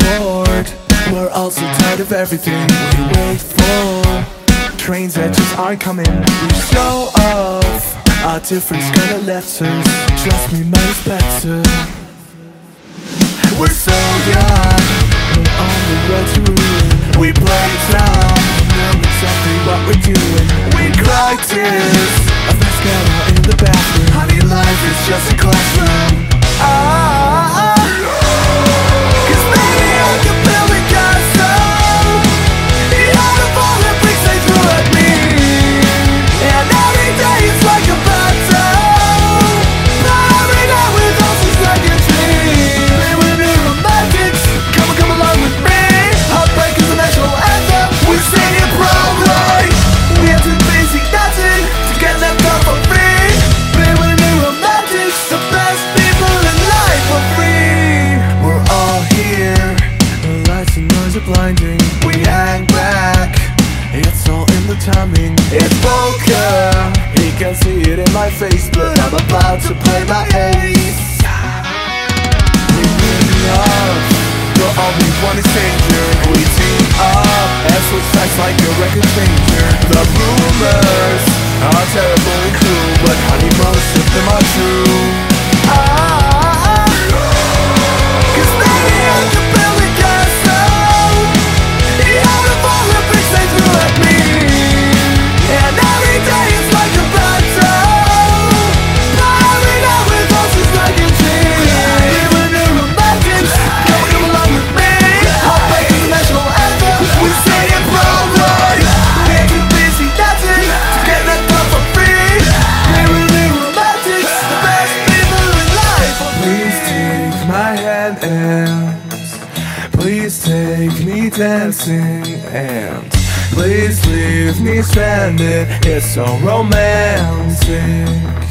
bored. We're all so tired of everything we wait for. Trains that just aren't coming. We show off. Our difference kinda left us. Trust me, man, it's better. We're so young. We're on the road to ruin. We play town. Know exactly what we're doing. We cry tears. A mascara in the bathroom. Honey, life is just a classroom. Blinding We hang back. It's all in the timing. It's poker. He can see it in my face But I'm about to play my ace. We team up. But all we want is danger. We team up And switch sides like a record changer. The rumors are terrible and cruel But honey, most of them are true Please take me dancing and please leave me stranded. It's so romantic.